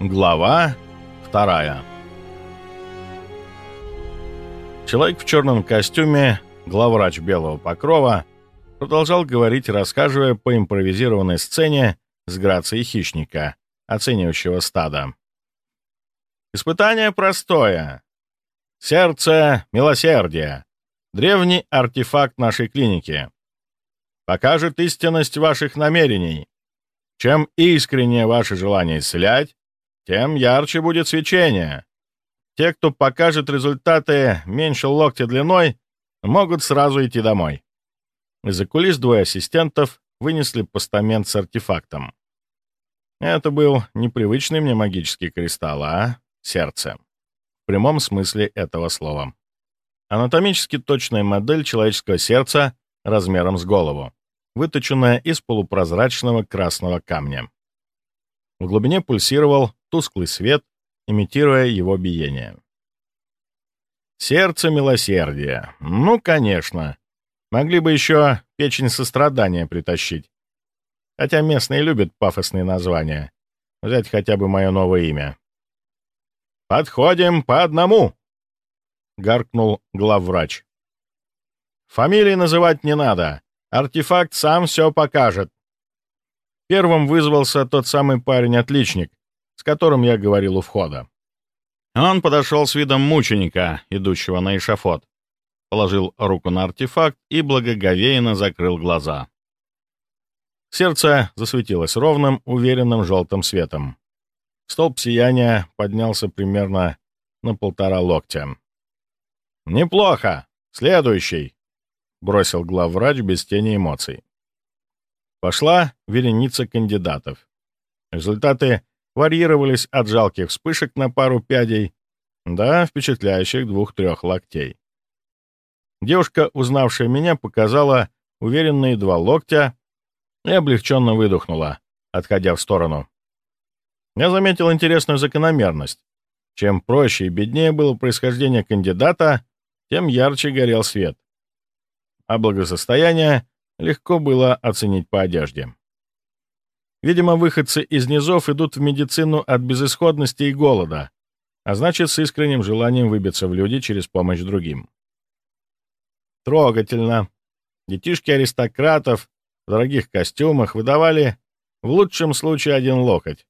Глава вторая Человек в черном костюме, главврач белого покрова, продолжал говорить, рассказывая по импровизированной сцене с грацией хищника, оценивающего стадо. Испытание простое. Сердце милосердия. Древний артефакт нашей клиники. Покажет истинность ваших намерений. Чем искреннее ваше желание исцелять, тем ярче будет свечение. Те, кто покажет результаты меньше локтя длиной, могут сразу идти домой. Из-за кулис двое ассистентов вынесли постамент с артефактом. Это был непривычный мне магический кристалл, а сердце. В прямом смысле этого слова. Анатомически точная модель человеческого сердца размером с голову, выточенная из полупрозрачного красного камня. В глубине пульсировал тусклый свет, имитируя его биение. Сердце милосердия. Ну, конечно. Могли бы еще печень сострадания притащить. Хотя местные любят пафосные названия. Взять хотя бы мое новое имя. «Подходим по одному!» — гаркнул главврач. «Фамилии называть не надо. Артефакт сам все покажет». Первым вызвался тот самый парень-отличник, с которым я говорил у входа. Он подошел с видом мученика, идущего на эшафот, положил руку на артефакт и благоговейно закрыл глаза. Сердце засветилось ровным, уверенным желтым светом. Столб сияния поднялся примерно на полтора локтя. «Неплохо! Следующий!» — бросил главврач без тени эмоций. Пошла вереница кандидатов. Результаты варьировались от жалких вспышек на пару пядей до впечатляющих двух-трех локтей. Девушка, узнавшая меня, показала уверенные два локтя и облегченно выдохнула, отходя в сторону. Я заметил интересную закономерность. Чем проще и беднее было происхождение кандидата, тем ярче горел свет. А благосостояние легко было оценить по одежде. Видимо, выходцы из низов идут в медицину от безысходности и голода, а значит, с искренним желанием выбиться в люди через помощь другим. Трогательно. Детишки аристократов в дорогих костюмах выдавали в лучшем случае один локоть.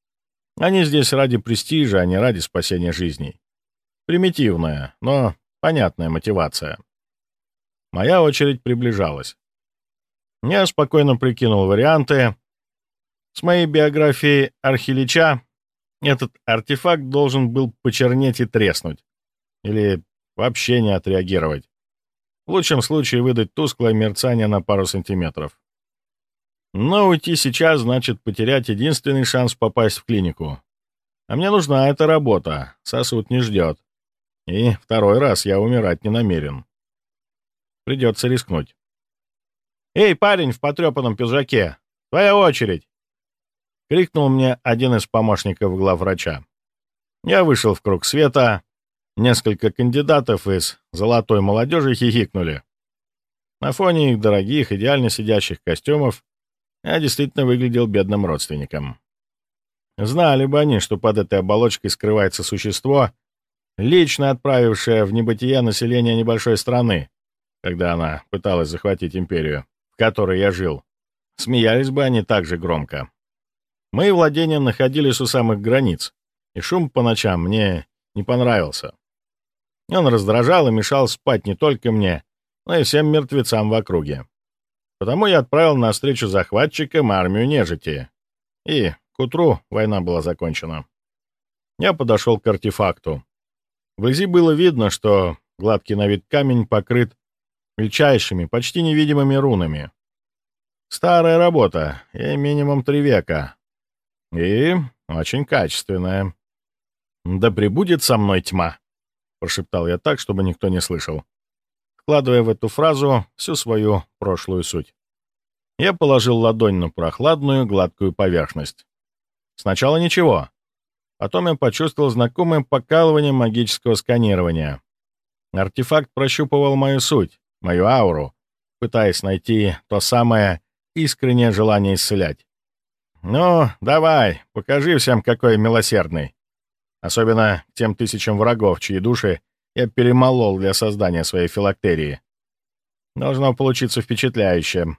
Они здесь ради престижа, а не ради спасения жизней. Примитивная, но понятная мотивация. Моя очередь приближалась. Я спокойно прикинул варианты, с моей биографией Архилича этот артефакт должен был почернеть и треснуть. Или вообще не отреагировать. В лучшем случае выдать тусклое мерцание на пару сантиметров. Но уйти сейчас значит потерять единственный шанс попасть в клинику. А мне нужна эта работа, сосуд не ждет. И второй раз я умирать не намерен. Придется рискнуть. «Эй, парень в потрепанном пиджаке! Твоя очередь!» — крикнул мне один из помощников главврача. Я вышел в круг света. Несколько кандидатов из «золотой молодежи» хихикнули. На фоне их дорогих, идеально сидящих костюмов я действительно выглядел бедным родственником. Знали бы они, что под этой оболочкой скрывается существо, лично отправившее в небытие население небольшой страны, когда она пыталась захватить империю, в которой я жил. Смеялись бы они так же громко. Мои владения находились у самых границ, и шум по ночам мне не понравился. Он раздражал и мешал спать не только мне, но и всем мертвецам в округе. Потому я отправил на встречу захватчикам армию нежити. И к утру война была закончена. Я подошел к артефакту. Вблизи было видно, что гладкий на вид камень покрыт мельчайшими, почти невидимыми рунами. Старая работа, ей минимум три века, и очень качественная. «Да пребудет со мной тьма!» — прошептал я так, чтобы никто не слышал, вкладывая в эту фразу всю свою прошлую суть. Я положил ладонь на прохладную, гладкую поверхность. Сначала ничего. Потом я почувствовал знакомое покалывание магического сканирования. Артефакт прощупывал мою суть, мою ауру, пытаясь найти то самое искреннее желание исцелять. «Ну, давай, покажи всем, какой милосердный!» особенно тем тысячам врагов, чьи души я перемолол для создания своей филактерии. Должно получиться впечатляюще.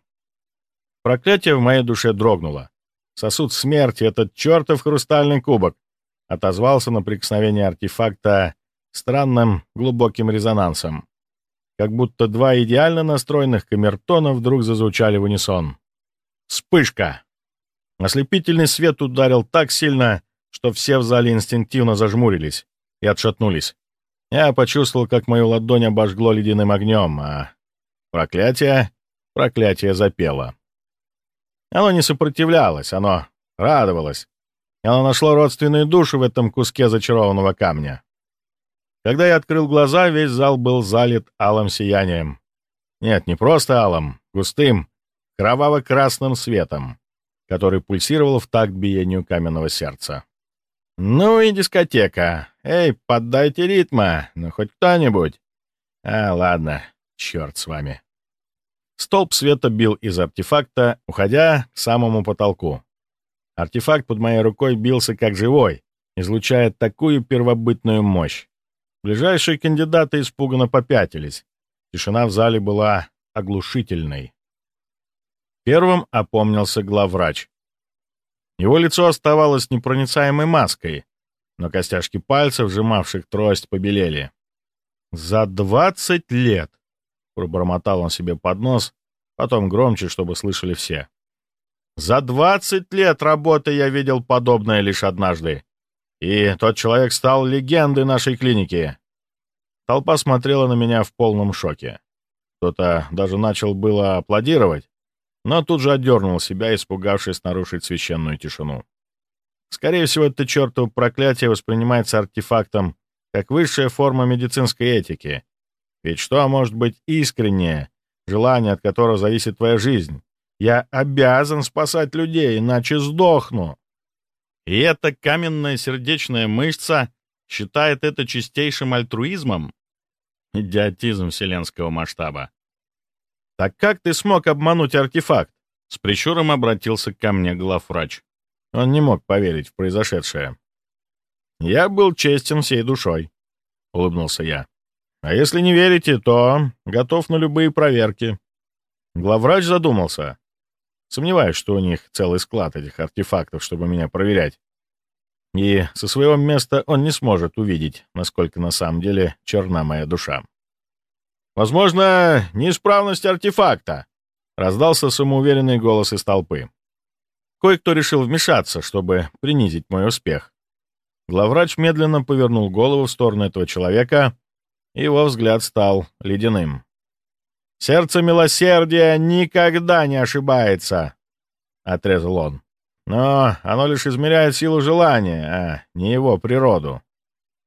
Проклятие в моей душе дрогнуло. Сосуд смерти, этот чертов хрустальный кубок, отозвался на прикосновение артефакта странным глубоким резонансом. Как будто два идеально настроенных камертона вдруг зазвучали в унисон. Вспышка! Ослепительный свет ударил так сильно, что все в зале инстинктивно зажмурились и отшатнулись. Я почувствовал, как мою ладонь обожгло ледяным огнем, а проклятие, проклятие запело. Оно не сопротивлялось, оно радовалось. Оно нашло родственную душу в этом куске зачарованного камня. Когда я открыл глаза, весь зал был залит алым сиянием. Нет, не просто алым, густым, кроваво-красным светом, который пульсировал в такт биению каменного сердца. «Ну и дискотека. Эй, поддайте ритма, ну хоть кто-нибудь». «А, ладно, черт с вами». Столб света бил из артефакта, уходя к самому потолку. Артефакт под моей рукой бился как живой, излучая такую первобытную мощь. Ближайшие кандидаты испуганно попятились. Тишина в зале была оглушительной. Первым опомнился главврач. Его лицо оставалось непроницаемой маской, но костяшки пальцев, сжимавших трость, побелели. «За двадцать лет!» — пробормотал он себе под нос, потом громче, чтобы слышали все. «За двадцать лет работы я видел подобное лишь однажды. И тот человек стал легендой нашей клиники». Толпа смотрела на меня в полном шоке. Кто-то даже начал было аплодировать, но тут же отдернул себя, испугавшись нарушить священную тишину. Скорее всего, это чертово проклятие воспринимается артефактом как высшая форма медицинской этики. Ведь что может быть искреннее, желание от которого зависит твоя жизнь? Я обязан спасать людей, иначе сдохну. И эта каменная сердечная мышца считает это чистейшим альтруизмом? Идиотизм вселенского масштаба. «Так как ты смог обмануть артефакт?» С прищуром обратился ко мне главврач. Он не мог поверить в произошедшее. «Я был честен всей душой», — улыбнулся я. «А если не верите, то готов на любые проверки». Главврач задумался. Сомневаюсь, что у них целый склад этих артефактов, чтобы меня проверять. И со своего места он не сможет увидеть, насколько на самом деле черна моя душа. «Возможно, неисправность артефакта», — раздался самоуверенный голос из толпы. Кое-кто решил вмешаться, чтобы принизить мой успех. Главврач медленно повернул голову в сторону этого человека, и его взгляд стал ледяным. «Сердце милосердия никогда не ошибается», — отрезал он. «Но оно лишь измеряет силу желания, а не его природу.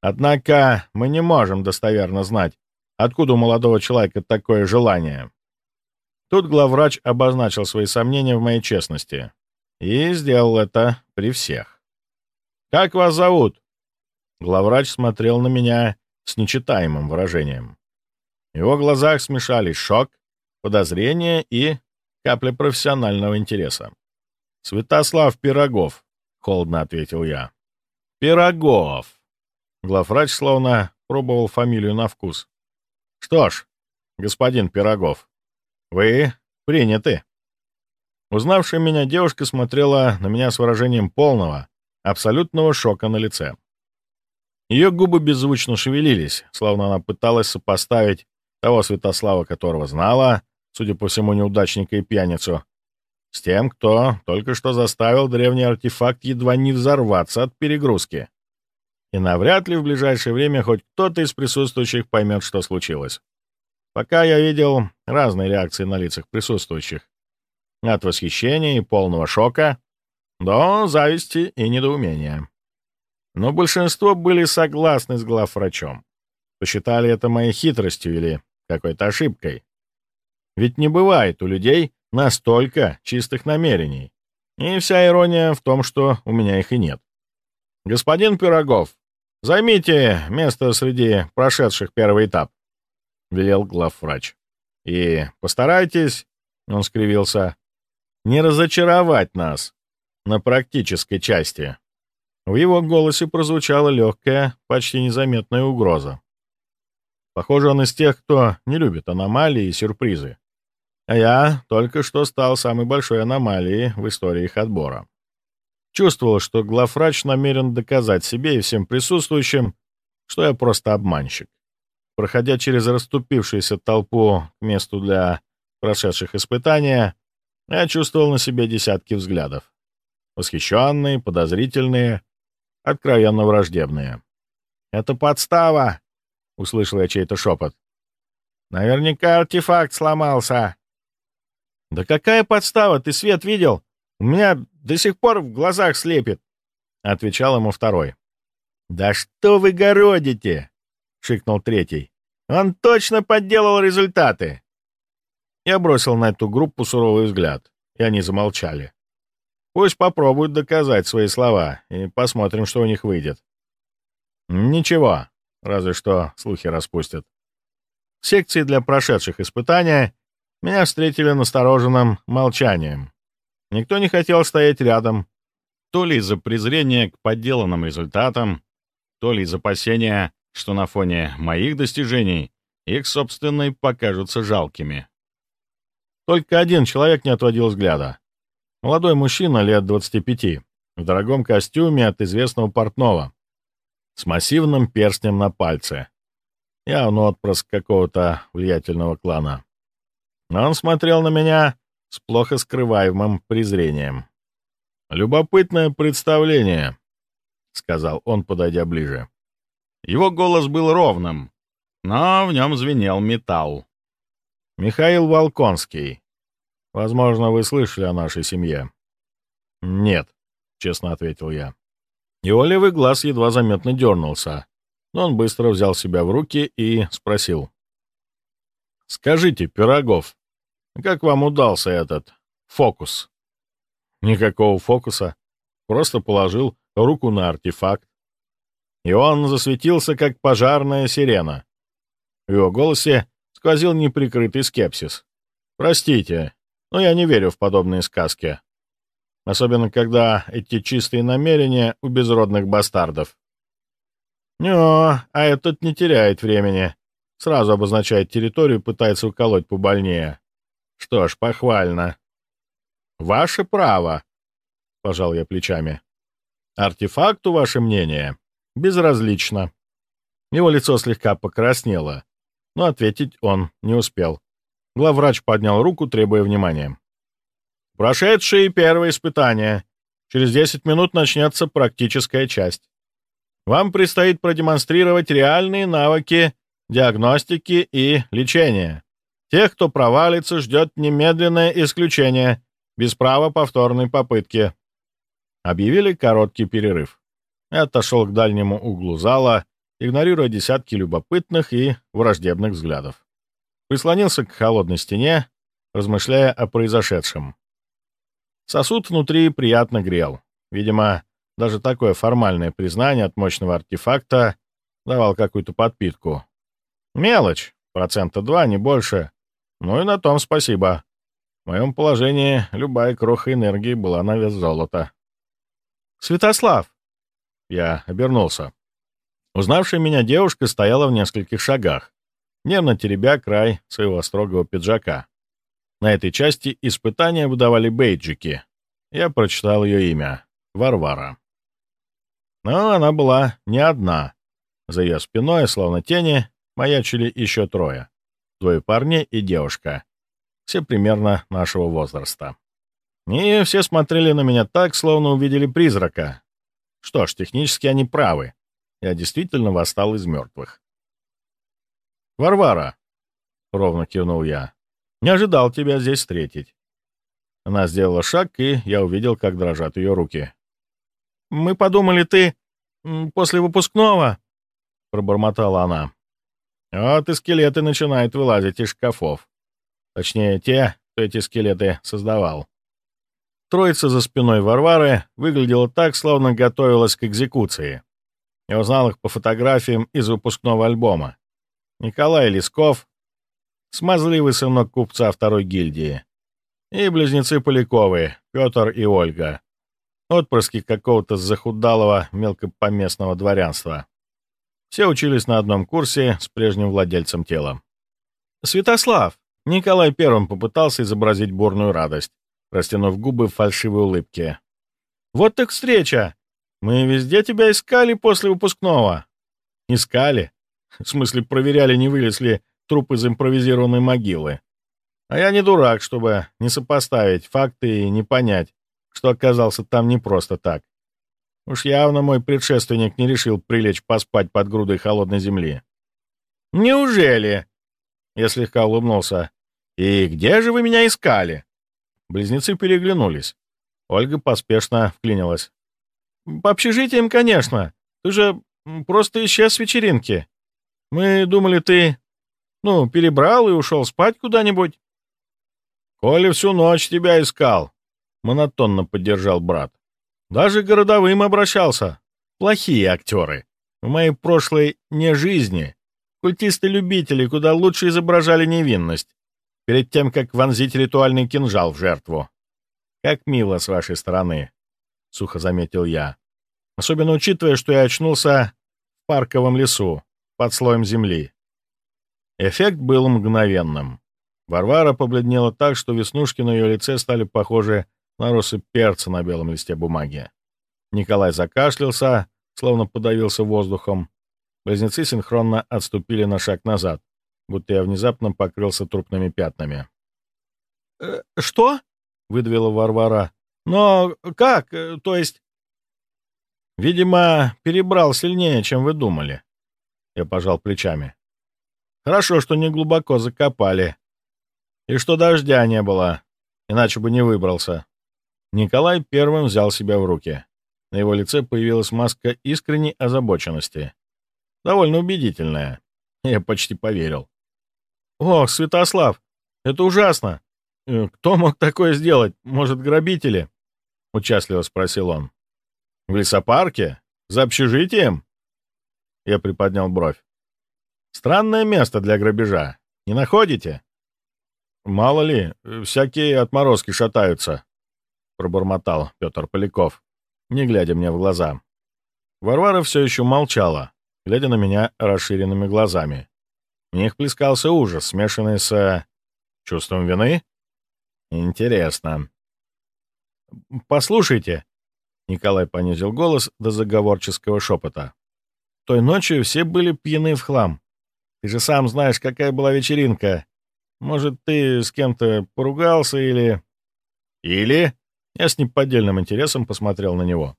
Однако мы не можем достоверно знать, Откуда у молодого человека такое желание? Тут главврач обозначил свои сомнения в моей честности. И сделал это при всех. «Как вас зовут?» Главврач смотрел на меня с нечитаемым выражением. В его глазах смешались шок, подозрение и капля профессионального интереса. «Святослав Пирогов», — холодно ответил я. «Пирогов!» Главврач словно пробовал фамилию на вкус. «Что ж, господин Пирогов, вы приняты». Узнавшая меня девушка смотрела на меня с выражением полного, абсолютного шока на лице. Ее губы беззвучно шевелились, словно она пыталась сопоставить того Святослава, которого знала, судя по всему, неудачника и пьяницу, с тем, кто только что заставил древний артефакт едва не взорваться от перегрузки и навряд ли в ближайшее время хоть кто-то из присутствующих поймет, что случилось. Пока я видел разные реакции на лицах присутствующих. От восхищения и полного шока до зависти и недоумения. Но большинство были согласны с главврачом. Посчитали это моей хитростью или какой-то ошибкой. Ведь не бывает у людей настолько чистых намерений. И вся ирония в том, что у меня их и нет. «Господин Пирогов, «Займите место среди прошедших первый этап», — велел главврач. «И постарайтесь», — он скривился, — «не разочаровать нас на практической части». В его голосе прозвучала легкая, почти незаметная угроза. Похоже, он из тех, кто не любит аномалии и сюрпризы. А я только что стал самой большой аномалией в истории их отбора. Чувствовал, что главврач намерен доказать себе и всем присутствующим, что я просто обманщик. Проходя через расступившуюся толпу к месту для прошедших испытания, я чувствовал на себе десятки взглядов. Восхищенные, подозрительные, откровенно враждебные. «Это подстава!» — услышал я чей-то шепот. «Наверняка артефакт сломался». «Да какая подстава? Ты свет видел? У меня до сих пор в глазах слепит», — отвечал ему второй. «Да что вы городите?» — шикнул третий. «Он точно подделал результаты!» Я бросил на эту группу суровый взгляд, и они замолчали. Пусть попробуют доказать свои слова, и посмотрим, что у них выйдет. Ничего, разве что слухи распустят. В секции для прошедших испытания меня встретили настороженным молчанием. Никто не хотел стоять рядом, то ли из-за презрения к подделанным результатам, то ли из опасения, что на фоне моих достижений их собственные покажутся жалкими. Только один человек не отводил взгляда. Молодой мужчина лет 25, в дорогом костюме от известного портного, с массивным перстнем на пальце. Явно отпрыск какого-то влиятельного клана. Но он смотрел на меня с плохо скрываемым презрением. «Любопытное представление», — сказал он, подойдя ближе. Его голос был ровным, но в нем звенел металл. «Михаил Волконский, Возможно, вы слышали о нашей семье». «Нет», — честно ответил я. Его левый глаз едва заметно дернулся, но он быстро взял себя в руки и спросил. «Скажите, Пирогов, как вам удался этот фокус?» «Никакого фокуса. Просто положил руку на артефакт. И он засветился, как пожарная сирена. В его голосе сквозил неприкрытый скепсис. «Простите, но я не верю в подобные сказки. Особенно, когда эти чистые намерения у безродных бастардов. «Нё, а этот не теряет времени. Сразу обозначает территорию пытается уколоть побольнее. Что ж, похвально». «Ваше право», — пожал я плечами. «Артефакту ваше мнение безразлично». Его лицо слегка покраснело, но ответить он не успел. Главврач поднял руку, требуя внимания. «Прошедшие первые испытания. Через 10 минут начнется практическая часть. Вам предстоит продемонстрировать реальные навыки диагностики и лечения. Тех, кто провалится, ждет немедленное исключение, без права повторной попытки». Объявили короткий перерыв. Я отошел к дальнему углу зала, игнорируя десятки любопытных и враждебных взглядов прислонился к холодной стене, размышляя о произошедшем. Сосуд внутри приятно грел. Видимо, даже такое формальное признание от мощного артефакта давал какую-то подпитку. Мелочь, процента два, не больше. Ну и на том спасибо. В моем положении любая кроха энергии была на вес золота. «Святослав!» Я обернулся. Узнавшая меня девушка стояла в нескольких шагах, нервно теребя край своего строгого пиджака. На этой части испытания выдавали бейджики. Я прочитал ее имя — Варвара. Но она была не одна. За ее спиной, словно тени, маячили еще трое. Двое парней и девушка. Все примерно нашего возраста. И все смотрели на меня так, словно увидели призрака. Что ж, технически они правы. Я действительно восстал из мертвых. «Варвара!» — ровно кивнул я. «Не ожидал тебя здесь встретить». Она сделала шаг, и я увидел, как дрожат ее руки. «Мы подумали, ты после выпускного...» — пробормотала она. «Вот и скелеты начинают вылазить из шкафов. Точнее, те, кто эти скелеты создавал». Троица за спиной Варвары выглядела так, словно готовилась к экзекуции. Я узнал их по фотографиям из выпускного альбома. Николай Лесков, смазливый сынок купца второй гильдии, и близнецы Поляковы, Петр и Ольга. отпрыски какого-то захудалого мелкопоместного дворянства. Все учились на одном курсе с прежним владельцем тела. «Святослав!» Николай первым попытался изобразить бурную радость, растянув губы в фальшивой улыбке. «Вот так встреча! Мы везде тебя искали после выпускного». «Искали?» В смысле, проверяли, не вылез ли труп из импровизированной могилы. А я не дурак, чтобы не сопоставить факты и не понять, что оказался там не просто так. Уж явно мой предшественник не решил прилечь поспать под грудой холодной земли. «Неужели?» Я слегка улыбнулся. «И где же вы меня искали?» Близнецы переглянулись. Ольга поспешно вклинилась. «По общежитиям, конечно. Ты же просто исчез с вечеринки. Мы думали, ты, ну, перебрал и ушел спать куда-нибудь». «Коля всю ночь тебя искал», — монотонно поддержал брат. «Даже городовым обращался. Плохие актеры. В моей прошлой не жизни Культисты-любители куда лучше изображали невинность, перед тем, как вонзить ритуальный кинжал в жертву. «Как мило с вашей стороны», — сухо заметил я. Особенно учитывая, что я очнулся в парковом лесу, под слоем земли. Эффект был мгновенным. Варвара побледнела так, что веснушки на ее лице стали похожи на россыпь перца на белом листе бумаги. Николай закашлялся, словно подавился воздухом, Близнецы синхронно отступили на шаг назад, будто я внезапно покрылся трупными пятнами. «Э, «Что?» — выдавила Варвара. «Но как? Э, то есть...» «Видимо, перебрал сильнее, чем вы думали». Я пожал плечами. «Хорошо, что не глубоко закопали. И что дождя не было, иначе бы не выбрался». Николай первым взял себя в руки. На его лице появилась маска искренней озабоченности. Довольно убедительная. Я почти поверил. «Ох, Святослав, это ужасно! Э, кто мог такое сделать? Может, грабители?» — участливо спросил он. «В лесопарке? За общежитием?» Я приподнял бровь. «Странное место для грабежа. Не находите?» «Мало ли, всякие отморозки шатаются», — пробормотал Петр Поляков, не глядя мне в глаза. Варвара все еще молчала, глядя на меня расширенными глазами. В них плескался ужас, смешанный с... чувством вины? Интересно. «Послушайте», — Николай понизил голос до заговорческого шепота. «Той ночью все были пьяны в хлам. Ты же сам знаешь, какая была вечеринка. Может, ты с кем-то поругался или...» «Или...» Я с неподдельным интересом посмотрел на него.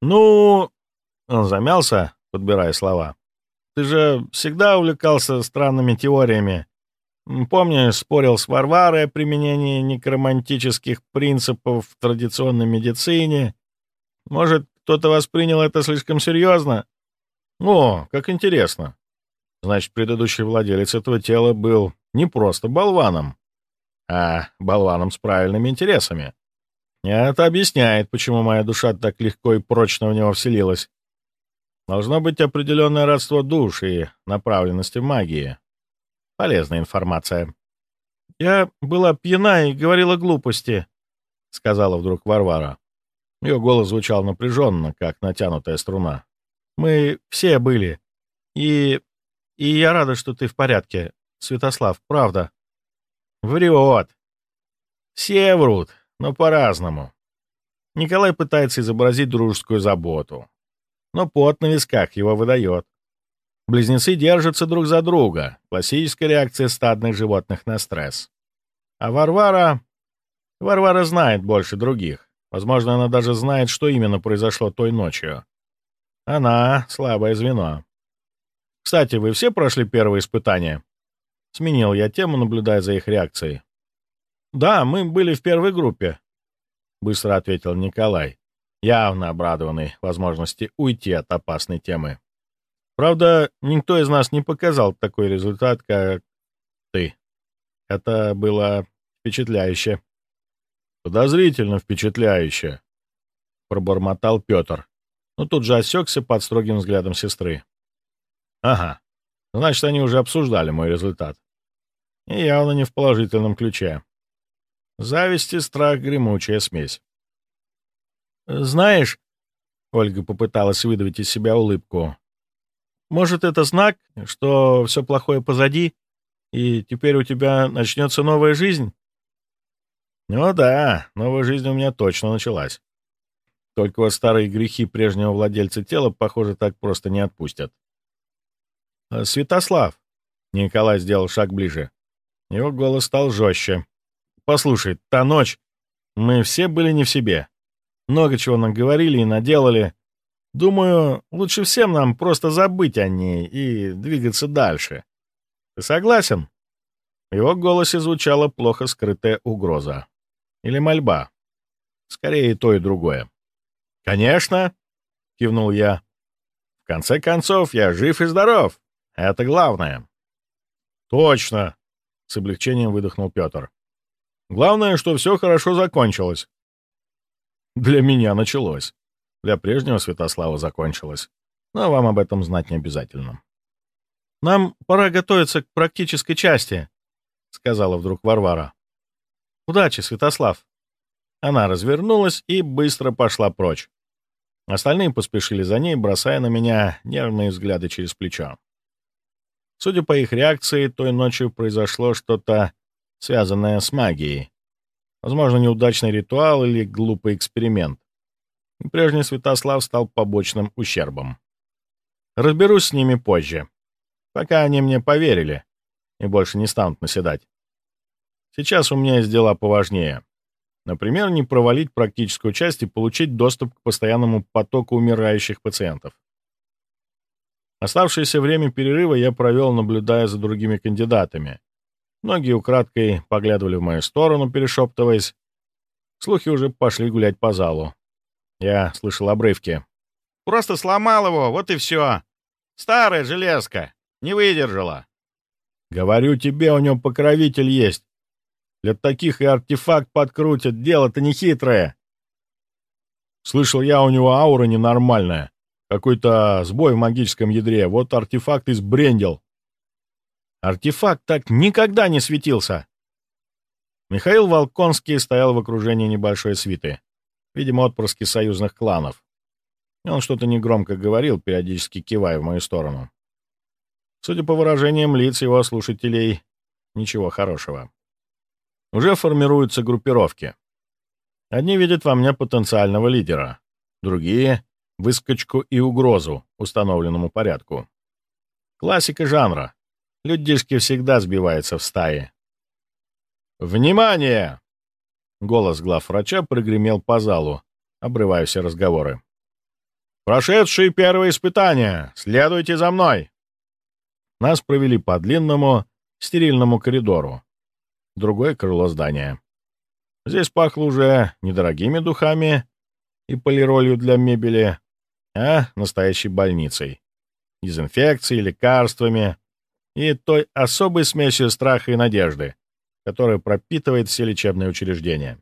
«Ну...» Он замялся, подбирая слова. «Ты же всегда увлекался странными теориями. Помню, спорил с Варварой о применении некромантических принципов в традиционной медицине. Может, кто-то воспринял это слишком серьезно? О, как интересно. Значит, предыдущий владелец этого тела был не просто болваном, а болваном с правильными интересами. Это объясняет, почему моя душа так легко и прочно в него вселилась. Должно быть определенное родство душ и направленности магии. Полезная информация. «Я была пьяна и говорила глупости», — сказала вдруг Варвара. Ее голос звучал напряженно, как натянутая струна. «Мы все были. И... и я рада, что ты в порядке, Святослав, правда». «Врет. Все врут, но по-разному». Николай пытается изобразить дружескую заботу, но пот на висках его выдает. Близнецы держатся друг за друга. Классическая реакция стадных животных на стресс. А Варвара... Варвара знает больше других. Возможно, она даже знает, что именно произошло той ночью. Она — слабое звено. Кстати, вы все прошли первое испытание? Сменил я тему, наблюдая за их реакцией. «Да, мы были в первой группе», — быстро ответил Николай явно обрадованный возможности уйти от опасной темы. Правда, никто из нас не показал такой результат, как ты. Это было впечатляюще. Подозрительно впечатляюще, пробормотал Петр, но тут же осекся под строгим взглядом сестры. Ага, значит, они уже обсуждали мой результат. И явно не в положительном ключе. Зависть и страх — гремучая смесь. Знаешь, Ольга попыталась выдавить из себя улыбку. Может, это знак, что все плохое позади, и теперь у тебя начнется новая жизнь? Ну да, новая жизнь у меня точно началась. Только вот старые грехи прежнего владельца тела, похоже, так просто не отпустят. А, «Святослав!» — Николай сделал шаг ближе. Его голос стал жестче. «Послушай, та ночь, мы все были не в себе. Много чего нам говорили и наделали. Думаю, лучше всем нам просто забыть о ней и двигаться дальше. Ты согласен?» В его голосе звучала плохо скрытая угроза. Или мольба. Скорее и то, и другое. «Конечно!» — кивнул я. «В конце концов, я жив и здоров. Это главное». «Точно!» — с облегчением выдохнул Петр. «Главное, что все хорошо закончилось». «Для меня началось. Для прежнего Святослава закончилось. Но вам об этом знать не обязательно». «Нам пора готовиться к практической части», — сказала вдруг Варвара. «Удачи, Святослав!» Она развернулась и быстро пошла прочь. Остальные поспешили за ней, бросая на меня нервные взгляды через плечо. Судя по их реакции, той ночью произошло что-то, связанное с магией. Возможно, неудачный ритуал или глупый эксперимент. И прежний Святослав стал побочным ущербом. Разберусь с ними позже, пока они мне поверили и больше не станут наседать. Сейчас у меня есть дела поважнее. Например, не провалить практическую часть и получить доступ к постоянному потоку умирающих пациентов. Оставшееся время перерыва я провел, наблюдая за другими кандидатами. Многие украдкой поглядывали в мою сторону, перешептываясь. Слухи уже пошли гулять по залу. Я слышал обрывки. «Просто сломал его, вот и все. Старая железка. Не выдержала». «Говорю тебе, у него покровитель есть. Для таких и артефакт подкрутят, дело-то не хитрое. Слышал я, у него аура ненормальная. Какой-то сбой в магическом ядре. Вот артефакт избрендил. Артефакт так никогда не светился. Михаил Волконский стоял в окружении небольшой свиты. Видимо, отпрыски союзных кланов. Он что-то негромко говорил, периодически кивая в мою сторону. Судя по выражениям лиц его слушателей, ничего хорошего. Уже формируются группировки. Одни видят во мне потенциального лидера, другие — выскочку и угрозу установленному порядку. Классика жанра. Людишки всегда сбиваются в стаи. «Внимание!» Голос главврача прогремел по залу, обрывая все разговоры. «Прошедшие первое испытание! Следуйте за мной!» Нас провели по длинному, стерильному коридору, другое крыло здания. Здесь пахло уже недорогими духами и полиролью для мебели, а настоящей больницей, дезинфекцией, лекарствами и той особой смесью страха и надежды, которая пропитывает все лечебные учреждения.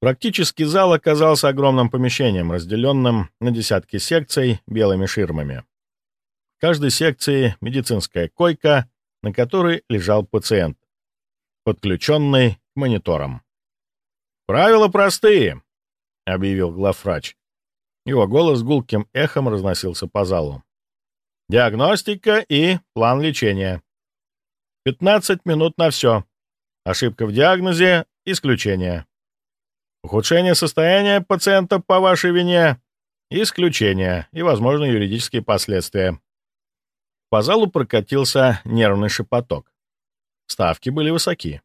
Практически зал оказался огромным помещением, разделенным на десятки секций белыми ширмами. В каждой секции медицинская койка, на которой лежал пациент, подключенный к мониторам. «Правила простые», — объявил главврач. Его голос гулким эхом разносился по залу. «Диагностика и план лечения. 15 минут на все. Ошибка в диагнозе — исключение. Ухудшение состояния пациента по вашей вине — исключение и, возможно, юридические последствия». По залу прокатился нервный шепоток. Ставки были высоки.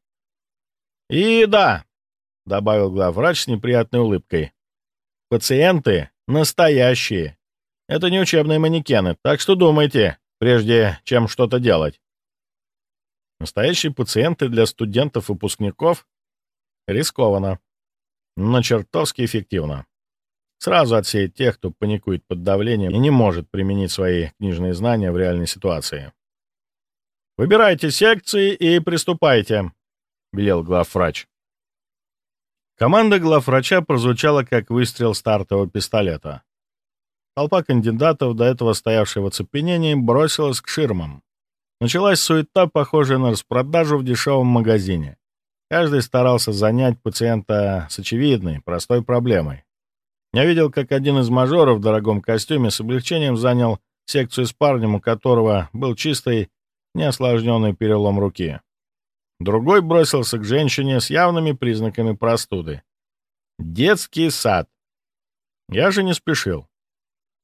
«И да», — добавил главврач с неприятной улыбкой, — «пациенты настоящие. Это не учебные манекены, так что думайте, прежде чем что-то делать». Настоящие пациенты для студентов-выпускников рискованно, но чертовски эффективно. Сразу отсеять тех, кто паникует под давлением и не может применить свои книжные знания в реальной ситуации. «Выбирайте секции и приступайте», — велел главврач. Команда главврача прозвучала, как выстрел стартового пистолета. Толпа кандидатов, до этого стоявшая в оцепенении, бросилась к ширмам. Началась суета, похожая на распродажу в дешевом магазине. Каждый старался занять пациента с очевидной, простой проблемой. Я видел, как один из мажоров в дорогом костюме с облегчением занял секцию с парнем, у которого был чистый, неосложненный перелом руки. Другой бросился к женщине с явными признаками простуды. Детский сад. Я же не спешил.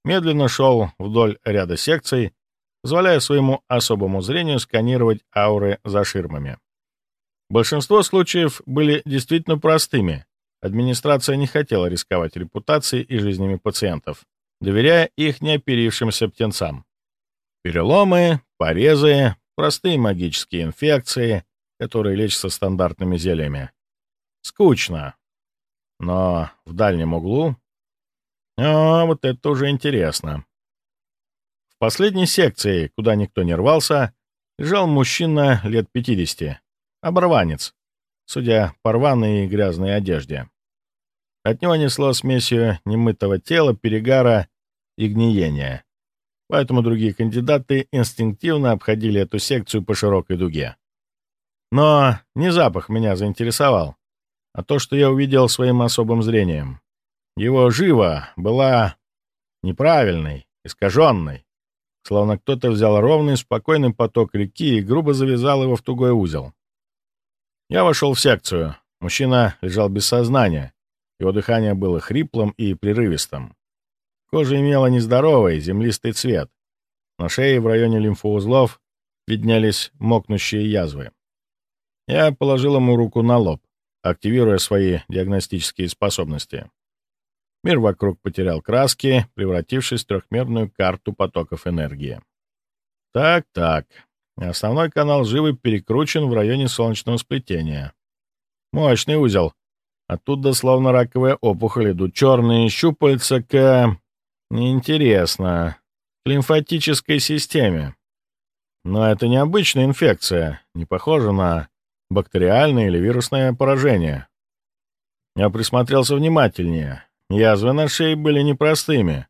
Медленно шел вдоль ряда секций, позволяя своему особому зрению сканировать ауры за ширмами. Большинство случаев были действительно простыми. Администрация не хотела рисковать репутацией и жизнями пациентов, доверяя их неоперившимся птенцам. Переломы, порезы, простые магические инфекции, которые лечатся стандартными зельями. Скучно. Но в дальнем углу... О, вот это уже интересно. В последней секции, куда никто не рвался, лежал мужчина лет 50, оборванец, судя по рваной и грязной одежде. От него несло смесью немытого тела, перегара и гниения. Поэтому другие кандидаты инстинктивно обходили эту секцию по широкой дуге. Но не запах меня заинтересовал, а то, что я увидел своим особым зрением. Его жива была неправильной, искаженной, словно кто-то взял ровный, спокойный поток реки и грубо завязал его в тугой узел. Я вошел в секцию. Мужчина лежал без сознания. Его дыхание было хриплым и прерывистым. Кожа имела нездоровый, землистый цвет. На шее в районе лимфоузлов виднялись мокнущие язвы. Я положил ему руку на лоб, активируя свои диагностические способности. Мир вокруг потерял краски, превратившись в трехмерную карту потоков энергии. Так-так. Основной канал живы перекручен в районе солнечного сплетения. Мощный узел. Оттуда, словно раковая опухоль, идут черные щупальца к... Интересно. К лимфатической системе. Но это не обычная инфекция, не похоже на бактериальное или вирусное поражение. Я присмотрелся внимательнее. Язвы на шее были непростыми.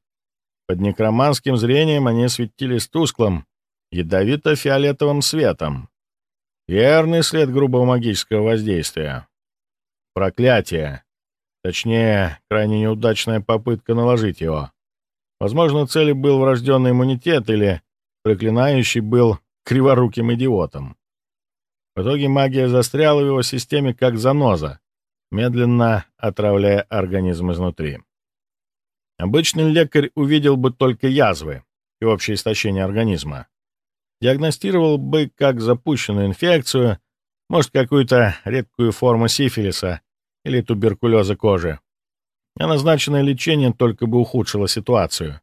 Под некроманским зрением они светились тусклым, ядовито-фиолетовым светом. Верный след грубого магического воздействия. Проклятие. Точнее, крайне неудачная попытка наложить его. Возможно, целью был врожденный иммунитет или проклинающий был криворуким идиотом. В итоге магия застряла в его системе как заноза, медленно отравляя организм изнутри. Обычный лекарь увидел бы только язвы и общее истощение организма. Диагностировал бы как запущенную инфекцию, может, какую-то редкую форму сифилиса или туберкулеза кожи. А назначенное лечение только бы ухудшило ситуацию.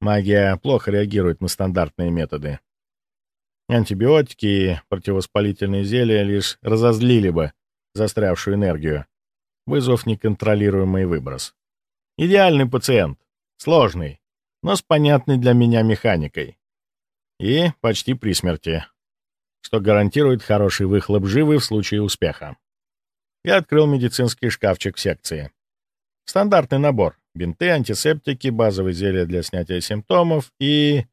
Магия плохо реагирует на стандартные методы. Антибиотики и противовоспалительные зелья лишь разозлили бы застрявшую энергию, вызвав неконтролируемый выброс. Идеальный пациент, сложный, но с понятной для меня механикой. И почти при смерти, что гарантирует хороший выхлоп живы в случае успеха. Я открыл медицинский шкафчик в секции. Стандартный набор. Бинты, антисептики, базовые зелья для снятия симптомов и...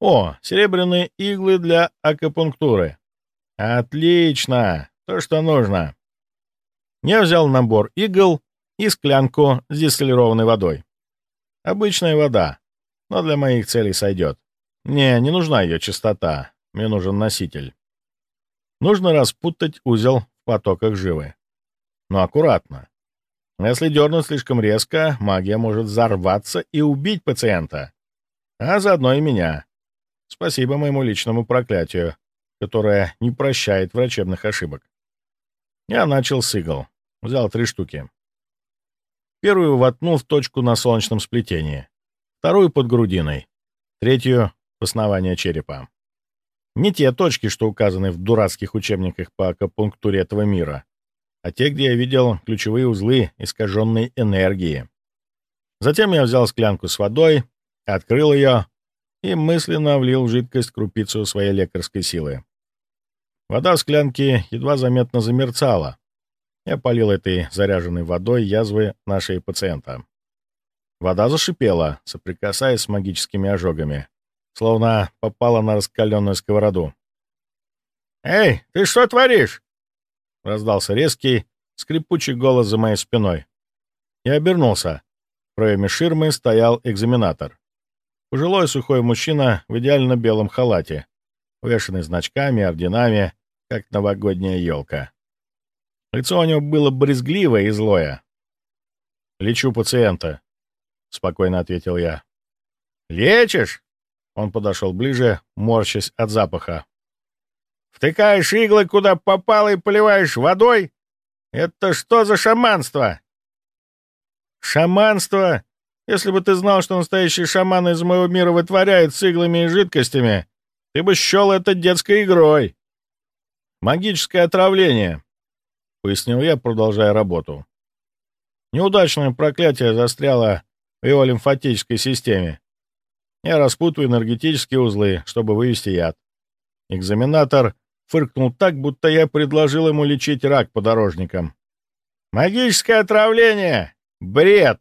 О, серебряные иглы для акупунктуры. Отлично! То, что нужно. Я взял набор игл и склянку с дистиллированной водой. Обычная вода, но для моих целей сойдет. Мне не нужна ее чистота, мне нужен носитель. Нужно распутать узел в потоках живы. Но аккуратно. Если дернуть слишком резко, магия может взорваться и убить пациента, а заодно и меня. Спасибо моему личному проклятию, которое не прощает врачебных ошибок. Я начал с игл. Взял три штуки. Первую воткнул в точку на солнечном сплетении. Вторую под грудиной. Третью — в основание черепа. Не те точки, что указаны в дурацких учебниках по акупунктуре этого мира, а те, где я видел ключевые узлы искаженной энергии. Затем я взял склянку с водой, открыл ее и мысленно влил в жидкость крупицу своей лекарской силы. Вода в склянке едва заметно замерцала. Я полил этой заряженной водой язвы нашей пациента. Вода зашипела, соприкасаясь с магическими ожогами, словно попала на раскаленную сковороду. «Эй, ты что творишь?» — раздался резкий, скрипучий голос за моей спиной. Я обернулся. В проеме ширмы стоял экзаменатор. Пожилой сухой мужчина в идеально белом халате, увешанный значками, орденами, как новогодняя елка. Лицо у него было брезгливое и злое. «Лечу пациента», — спокойно ответил я. «Лечишь?» Он подошел ближе, морщась от запаха. «Втыкаешь иглы, куда попало, и поливаешь водой? Это что за шаманство?» «Шаманство? Если бы ты знал, что настоящий шаман из моего мира вытворяет с иглами и жидкостями, ты бы счел это детской игрой. Магическое отравление», — пояснил я, продолжая работу. Неудачное проклятие застряло в его лимфатической системе. Я распутываю энергетические узлы, чтобы вывести яд. Экзаменатор фыркнул так, будто я предложил ему лечить рак подорожникам. «Магическое отравление! Бред!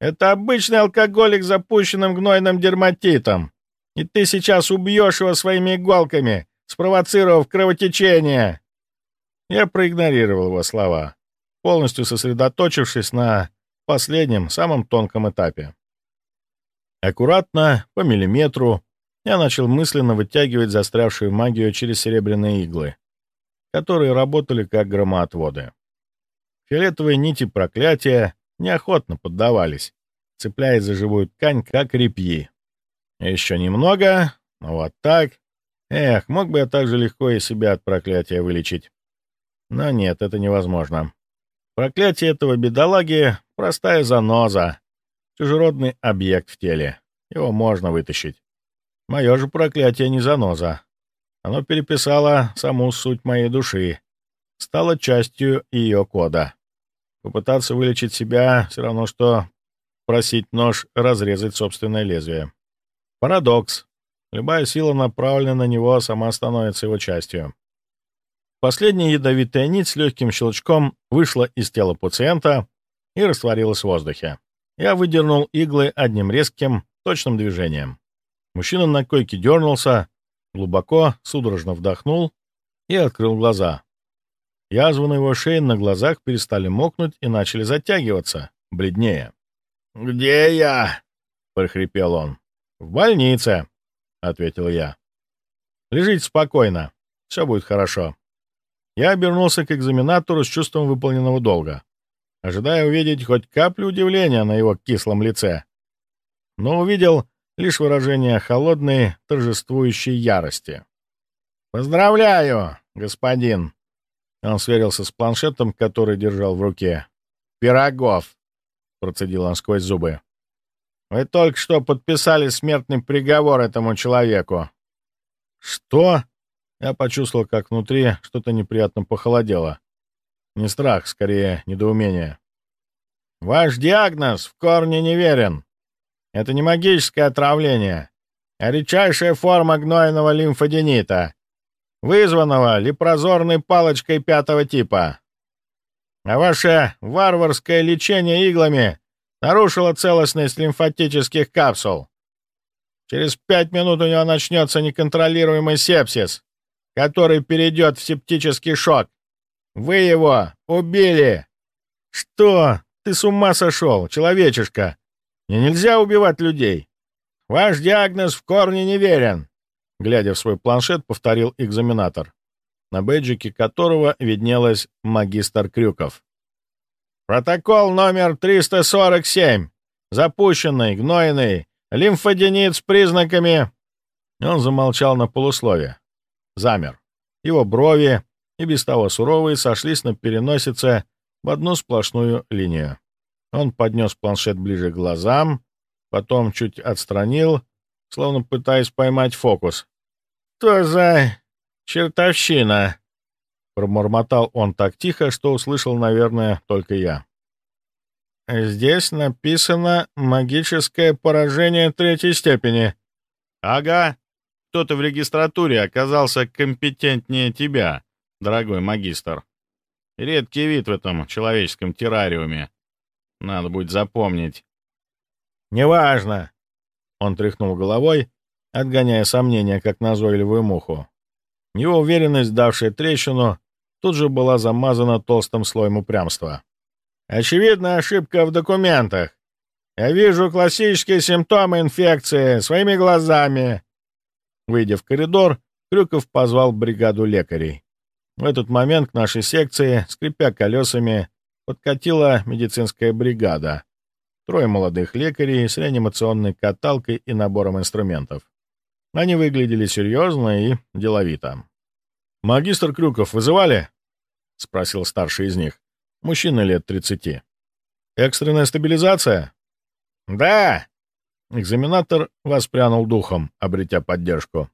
Это обычный алкоголик с запущенным гнойным дерматитом. И ты сейчас убьешь его своими иголками, спровоцировав кровотечение!» Я проигнорировал его слова, полностью сосредоточившись на последнем, самом тонком этапе. Аккуратно, по миллиметру, я начал мысленно вытягивать застрявшую магию через серебряные иглы, которые работали как громоотводы. Фиолетовые нити проклятия неохотно поддавались, цепляясь за живую ткань, как репьи. Еще немного, вот так. Эх, мог бы я так же легко и себя от проклятия вылечить. Но нет, это невозможно. Проклятие этого бедолаги — простая заноза, чужеродный объект в теле. Его можно вытащить. Мое же проклятие не заноза. Оно переписало саму суть моей души, стало частью ее кода. Попытаться вылечить себя — все равно, что просить нож разрезать собственное лезвие. Парадокс. Любая сила, направленная на него, сама становится его частью. Последняя ядовитая нить с легким щелчком вышла из тела пациента и растворилась в воздухе. Я выдернул иглы одним резким, точным движением. Мужчина на койке дернулся, глубоко, судорожно вдохнул и открыл глаза. Язвы на его шее на глазах перестали мокнуть и начали затягиваться, бледнее. «Где я?» — прохрипел он. «В больнице», — ответил я. «Лежите спокойно, все будет хорошо». Я обернулся к экзаменатору с чувством выполненного долга ожидая увидеть хоть каплю удивления на его кислом лице. Но увидел лишь выражение холодной, торжествующей ярости. «Поздравляю, господин!» Он сверился с планшетом, который держал в руке. «Пирогов!» — процедил он сквозь зубы. «Вы только что подписали смертный приговор этому человеку». «Что?» Я почувствовал, как внутри что-то неприятно похолодело. Не страх, скорее недоумение. «Ваш диагноз в корне неверен. Это не магическое отравление, а редчайшая форма гнойного лимфоденита, вызванного лепрозорной палочкой пятого типа. А ваше варварское лечение иглами нарушило целостность лимфатических капсул. Через пять минут у него начнется неконтролируемый сепсис, который перейдет в септический шок. Вы его убили!» «Что? Ты с ума сошел, человечишка! Мне нельзя убивать людей!» «Ваш диагноз в корне неверен!» Глядя в свой планшет, повторил экзаменатор, на бэджике которого виднелась магистр Крюков. «Протокол номер 347. Запущенный, гнойный, лимфоденит с признаками...» Он замолчал на полуслове. Замер. Его брови, и без того суровые, сошлись на переносице в одну сплошную линию. Он поднес планшет ближе к глазам, потом чуть отстранил, словно пытаясь поймать фокус. «Что за чертовщина?» Промормотал он так тихо, что услышал, наверное, только я. «Здесь написано «магическое поражение третьей степени». «Ага, кто-то в регистратуре оказался компетентнее тебя», дорогой магистр. Редкий вид в этом человеческом террариуме. Надо будет запомнить. «Неважно!» Он тряхнул головой, отгоняя сомнения, как назойливую муху. Его уверенность, давшая трещину, тут же была замазана толстым слоем упрямства. «Очевидная ошибка в документах. Я вижу классические симптомы инфекции своими глазами!» Выйдя в коридор, Крюков позвал бригаду лекарей. В этот момент к нашей секции, скрипя колесами, подкатила медицинская бригада. Трое молодых лекарей с реанимационной каталкой и набором инструментов. Они выглядели серьезно и деловито. «Магистр Крюков вызывали?» — спросил старший из них. Мужчина лет тридцати. «Экстренная стабилизация?» «Да!» Экзаменатор воспрянул духом, обретя поддержку.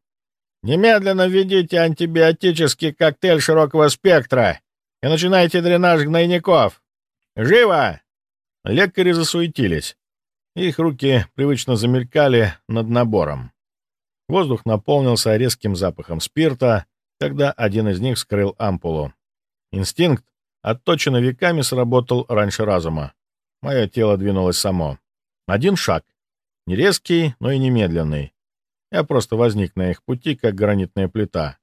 «Немедленно введите антибиотический коктейль широкого спектра и начинайте дренаж гнойников! Живо!» Лекари засуетились. Их руки привычно замелькали над набором. Воздух наполнился резким запахом спирта, когда один из них скрыл ампулу. Инстинкт, отточенный веками, сработал раньше разума. Мое тело двинулось само. Один шаг. Не резкий, но и немедленный. Я просто возник на их пути, как гранитная плита.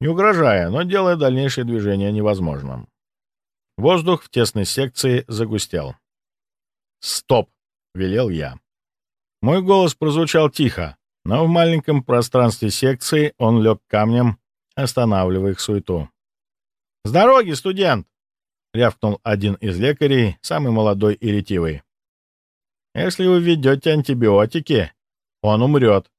Не угрожая, но делая дальнейшее движение невозможным. Воздух в тесной секции загустел. «Стоп!» — велел я. Мой голос прозвучал тихо, но в маленьком пространстве секции он лег камнем, останавливая их суету. «С дороги, студент!» — рявкнул один из лекарей, самый молодой и ретивый. «Если вы введете антибиотики, он умрет.